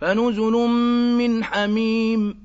فنزل من حميم